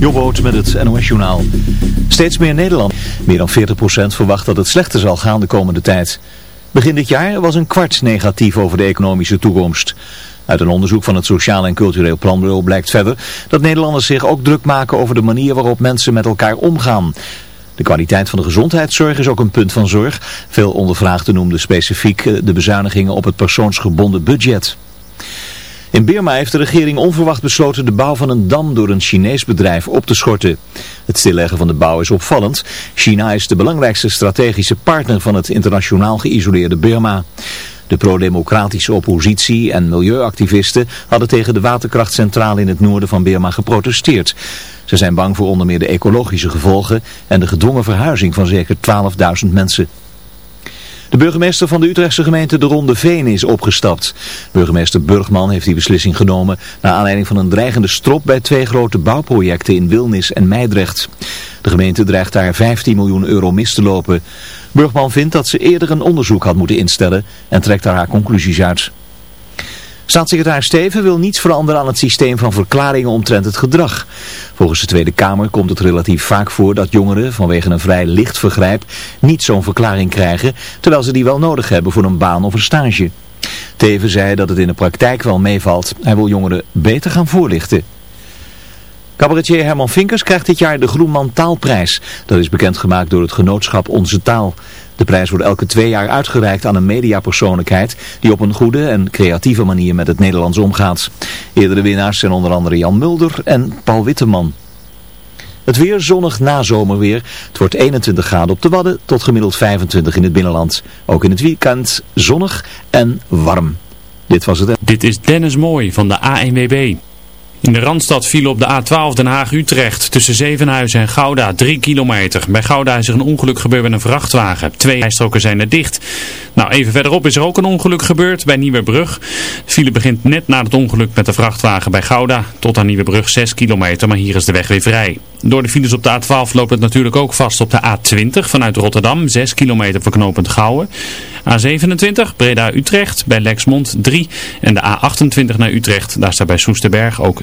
Jobboot met het NOS-journaal. Steeds meer Nederland. Meer dan 40% verwacht dat het slechter zal gaan de komende tijd. Begin dit jaar was een kwart negatief over de economische toekomst. Uit een onderzoek van het Sociaal en Cultureel Planbureau blijkt verder dat Nederlanders zich ook druk maken over de manier waarop mensen met elkaar omgaan. De kwaliteit van de gezondheidszorg is ook een punt van zorg. Veel ondervraagden noemden specifiek eh, de bezuinigingen op het persoonsgebonden budget. In Birma heeft de regering onverwacht besloten de bouw van een dam door een Chinees bedrijf op te schorten. Het stilleggen van de bouw is opvallend. China is de belangrijkste strategische partner van het internationaal geïsoleerde Birma. De pro-democratische oppositie en milieuactivisten hadden tegen de waterkrachtcentrale in het noorden van Birma geprotesteerd. Ze zijn bang voor onder meer de ecologische gevolgen en de gedwongen verhuizing van zeker 12.000 mensen. De burgemeester van de Utrechtse gemeente De Ronde Veen is opgestapt. Burgemeester Burgman heeft die beslissing genomen naar aanleiding van een dreigende strop bij twee grote bouwprojecten in Wilnis en Meidrecht. De gemeente dreigt daar 15 miljoen euro mis te lopen. Burgman vindt dat ze eerder een onderzoek had moeten instellen en trekt daar haar conclusies uit. Staatssecretaris Steven wil niets veranderen aan het systeem van verklaringen omtrent het gedrag. Volgens de Tweede Kamer komt het relatief vaak voor dat jongeren vanwege een vrij licht vergrijp niet zo'n verklaring krijgen, terwijl ze die wel nodig hebben voor een baan of een stage. Teven zei dat het in de praktijk wel meevalt. Hij wil jongeren beter gaan voorlichten. Cabaretier Herman Vinkers krijgt dit jaar de Groenman Taalprijs. Dat is bekendgemaakt door het genootschap Onze Taal. De prijs wordt elke twee jaar uitgereikt aan een mediapersoonlijkheid die op een goede en creatieve manier met het Nederlands omgaat. Eerdere winnaars zijn onder andere Jan Mulder en Paul Witteman. Het weer zonnig na zomerweer. Het wordt 21 graden op de Wadden tot gemiddeld 25 in het binnenland. Ook in het weekend zonnig en warm. Dit was het. Dit is Dennis Mooi van de ANWB. In de Randstad viel op de A12 Den Haag-Utrecht tussen Zevenhuizen en Gouda 3 kilometer. Bij Gouda is er een ongeluk gebeurd met een vrachtwagen. Twee rijstroken zijn er dicht. Nou, even verderop is er ook een ongeluk gebeurd bij Nieuwebrug. De file begint net na het ongeluk met de vrachtwagen bij Gouda. Tot aan Nieuwebrug 6 kilometer, maar hier is de weg weer vrij. Door de files op de A12 loopt het natuurlijk ook vast op de A20 vanuit Rotterdam. 6 kilometer verknopend Gouwen. A27 Breda-Utrecht bij Lexmond 3. En de A28 naar Utrecht, daar staat bij Soesterberg ook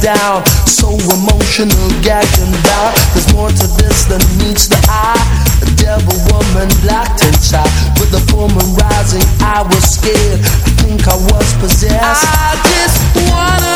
down. So emotional, gagging down. There's more to this than meets the eye. A devil woman locked inside With the full moon rising, I was scared. I think I was possessed. I just wanna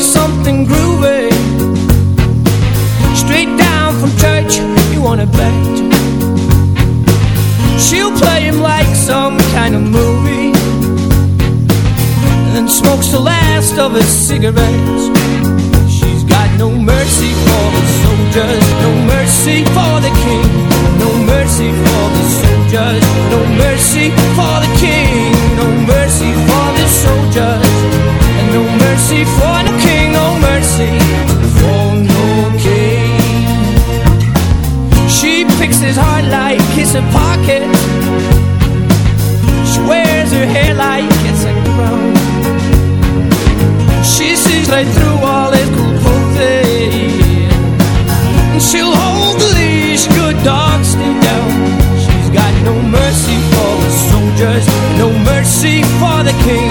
something groovy. Straight down from church. She'll play him like some kind of movie And then smokes the last of his cigarettes She's got no mercy for the soldiers No mercy for the king No mercy for the soldiers No mercy for the king No mercy for the soldiers mercy for the king No mercy for no king she picks his heart like it's a pocket. She wears her hair like it's a crown. She sees right through all his cool clothing. And she'll hold the leash, good dog, stay down. She's got no mercy for the soldiers, no mercy for the king,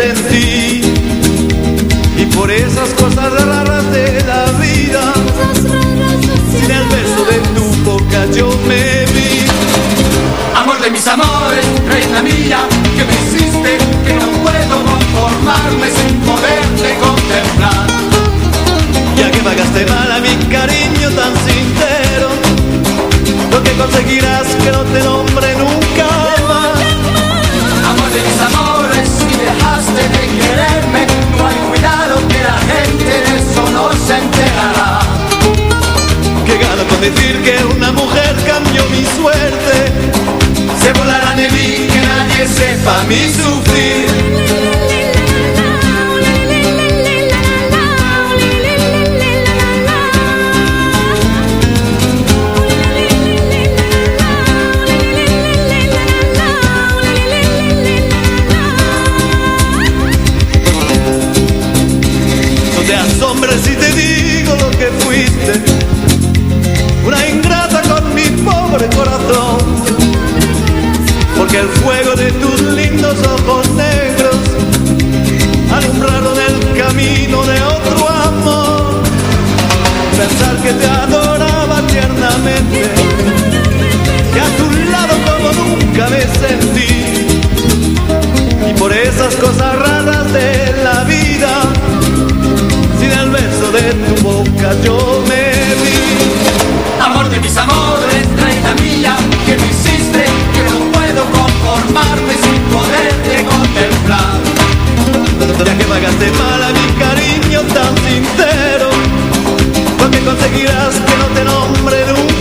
y por esas cosas raras de la vida sin el beso de tu boca yo me vi. Amor de mis amores reina mía me surpreender. sentí y por esas cosas raras de la vida, sin el beso de tu boca yo me vi. Amor de mis amores, reina mía, que me hiciste, que no puedo conformarme sin poderte contemplar. Ya que pagaste mal a mi cariño tan sincero, porque conseguirás que no te nombre nunca.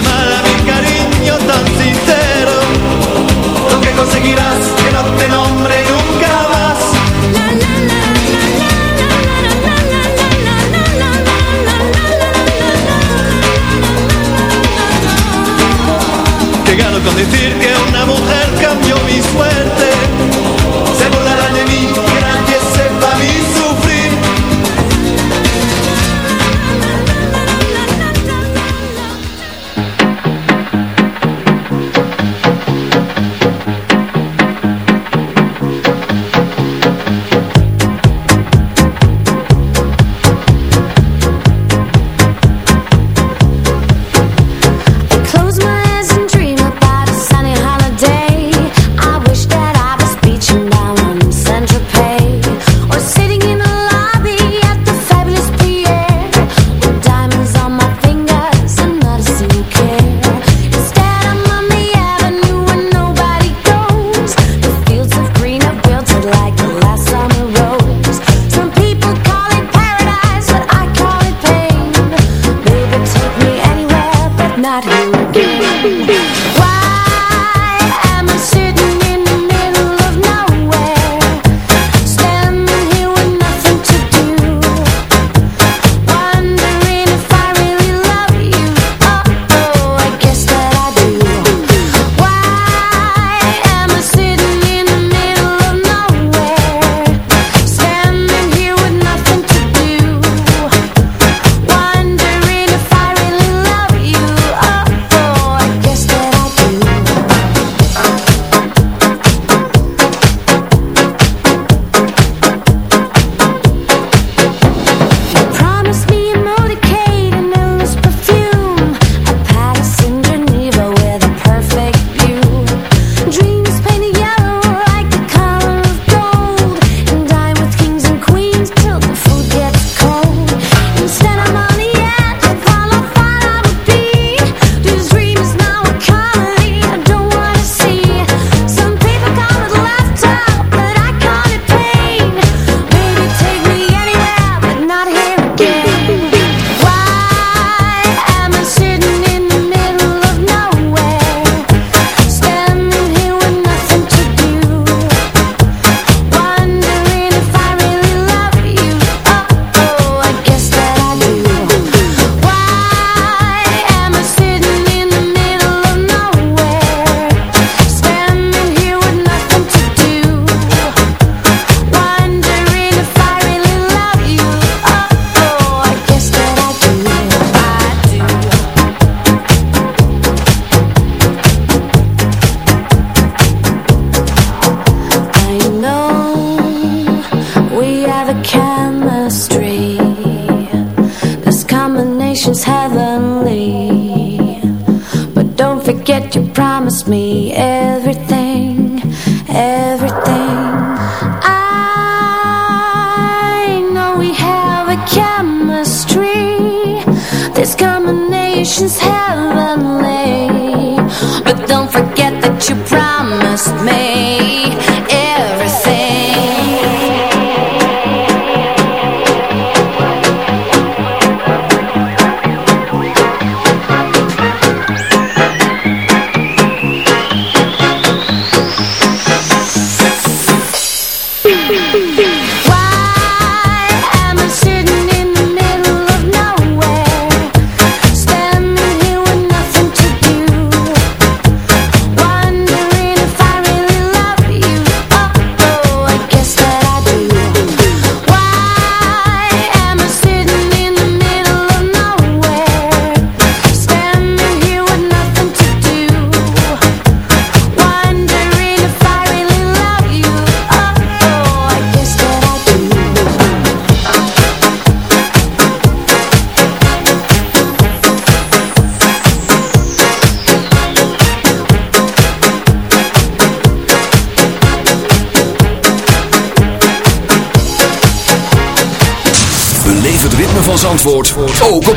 mal a mi cariño tan sincero, lo que conseguirás not here again. Why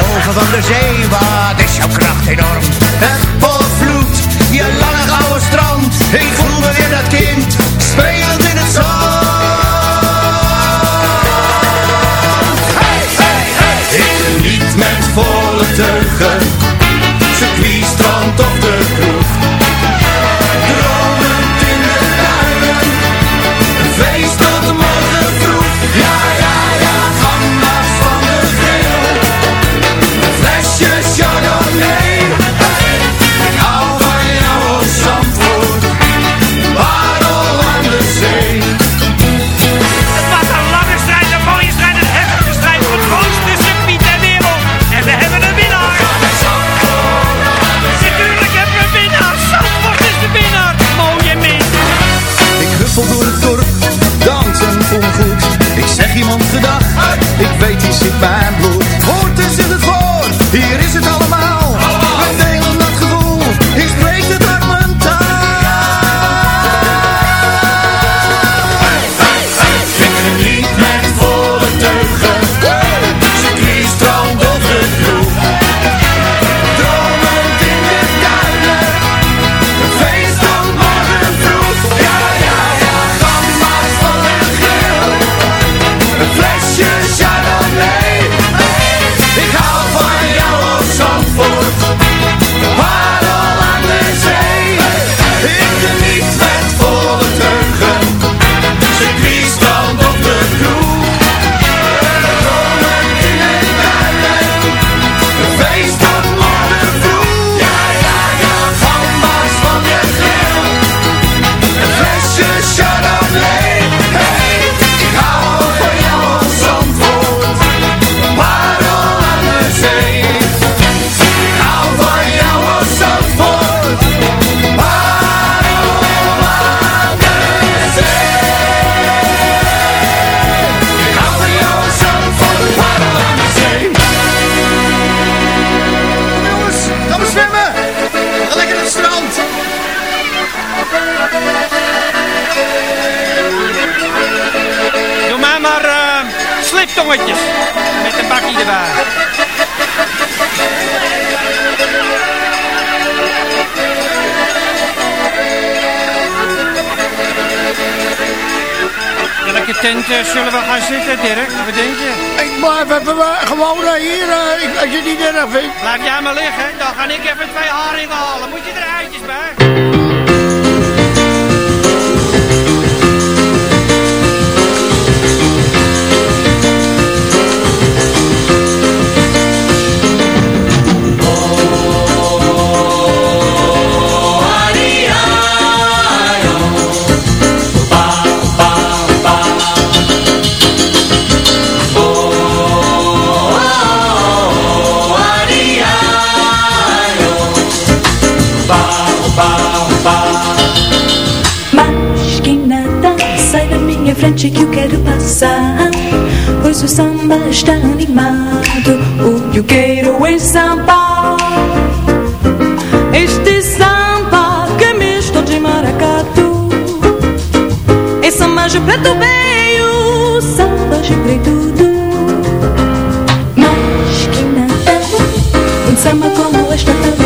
golven van de zee, wat is jouw kracht enorm? Het volle vloed, je lange gouden strand, ik voel me weer dat kind, spelend in het zand. Hey, hey, hey, ik niet met volle teugen tent eh, zullen we gaan zitten, Dirk? Wat denk je? Ik blijf even eh, gewoon eh, hier, als je het niet erg vindt. Laat jij maar liggen, dan ga ik even twee haringen halen. Moet je er eitjes bij? Frente que eu quero passar. Pois o samba está animado. O que eu quero é samba. Este samba que é misto de maracatu. É samba de preto veio Samba de preto Mas que nada Um samba como este é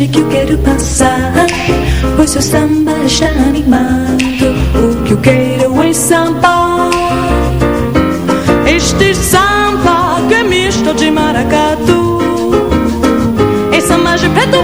frente que eu quero passar Pois o samba está animado. O que eu quero é samba. Este samba que é misto de maracatu É samba de preto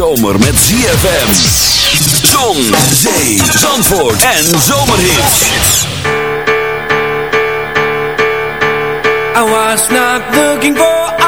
zomer met ZFM. Zon, zee, zandvoort en zomerhits. I was not looking for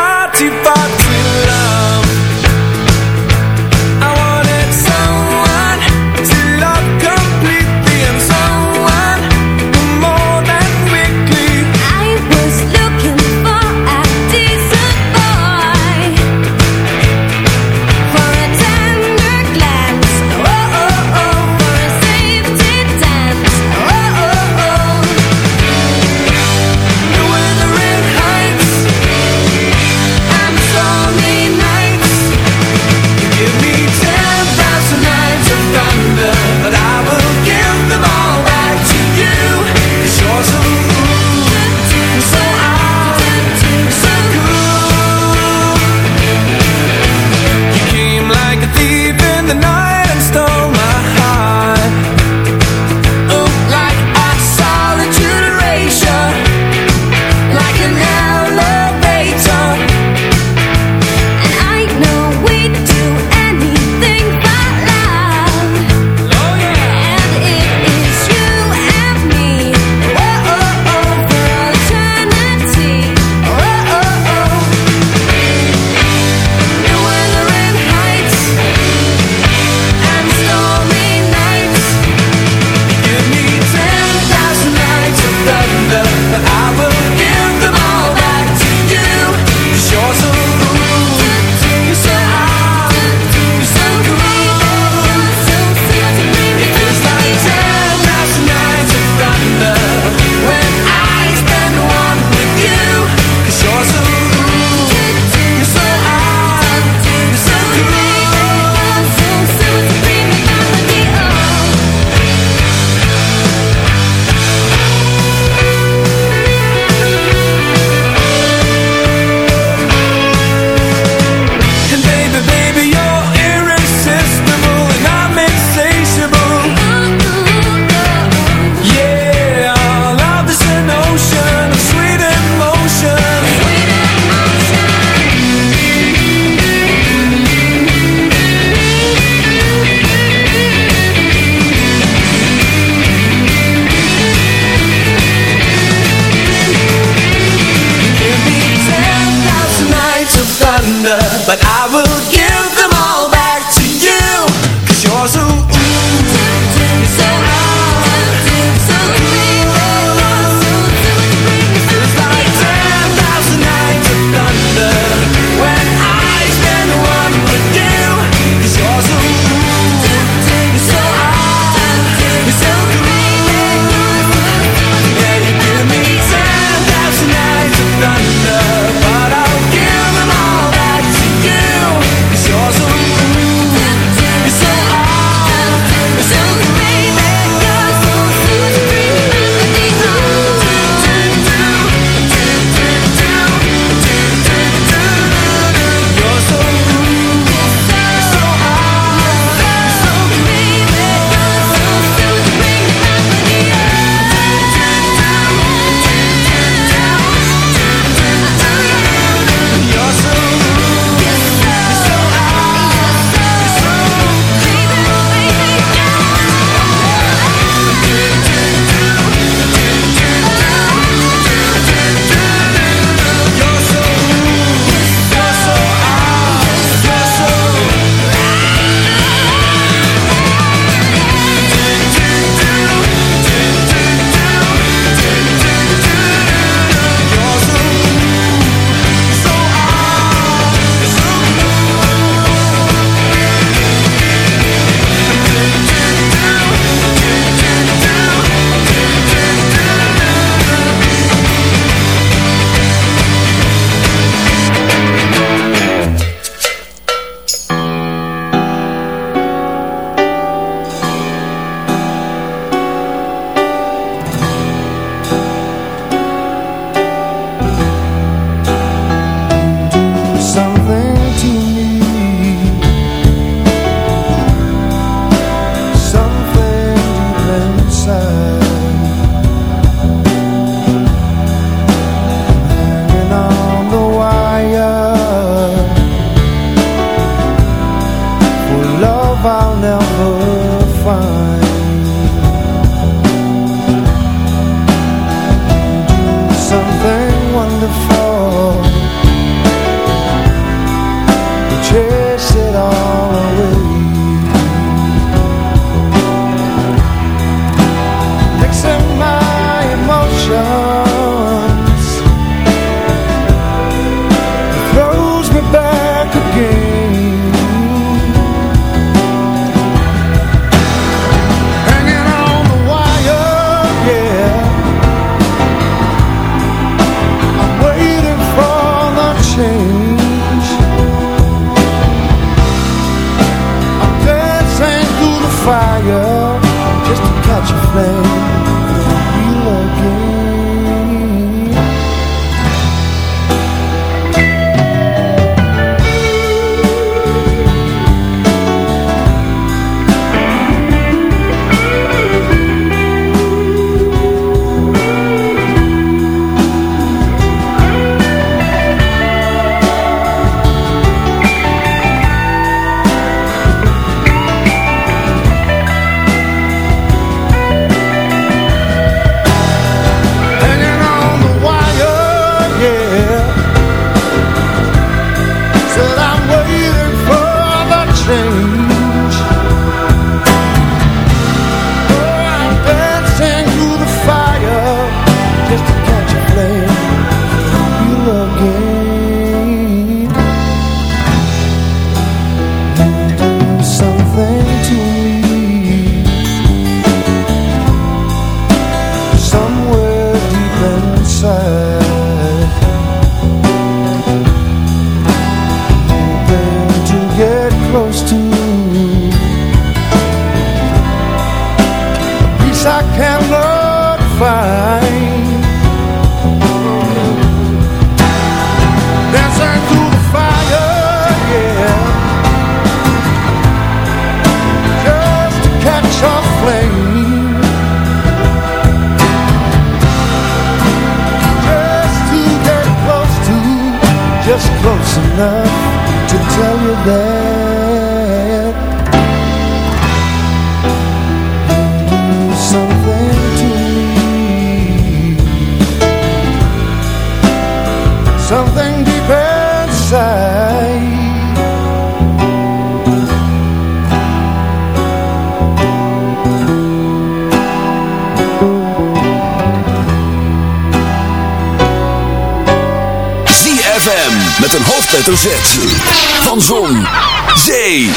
van Zon, Zee,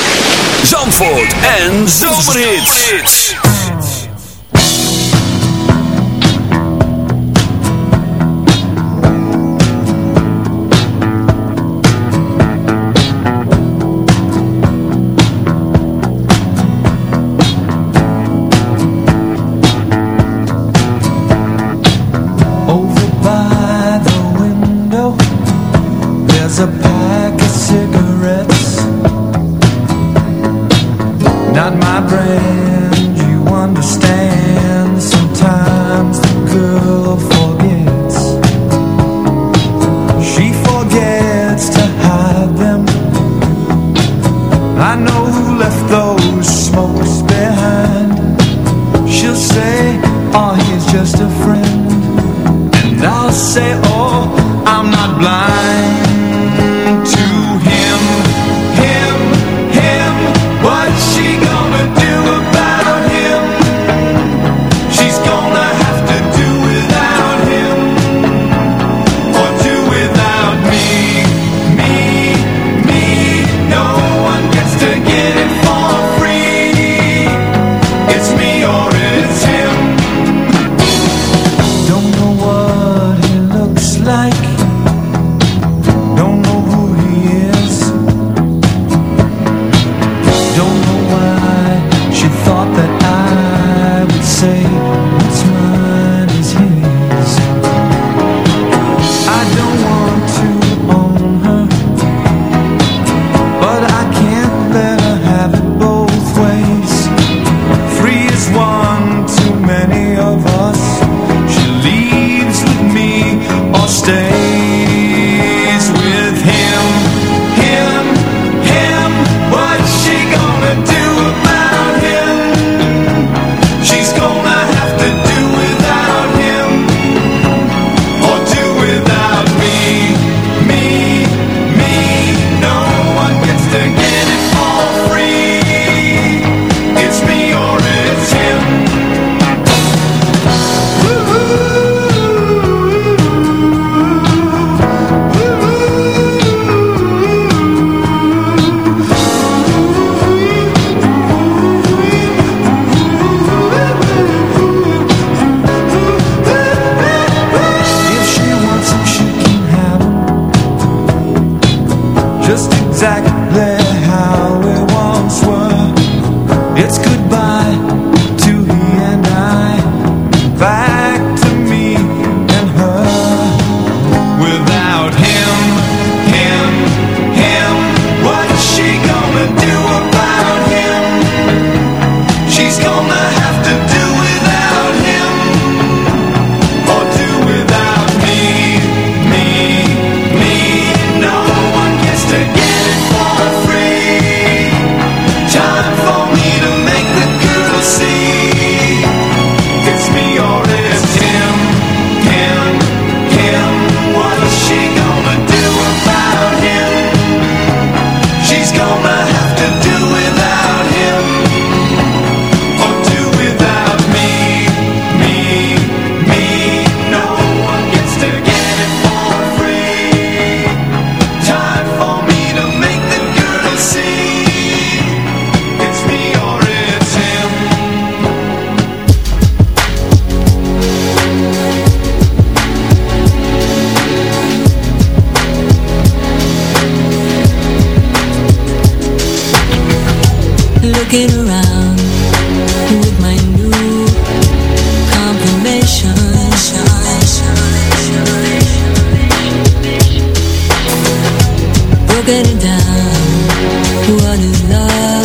Zandvoort en zomerits. cigarettes. Not my brand, you understand. It down. What is love?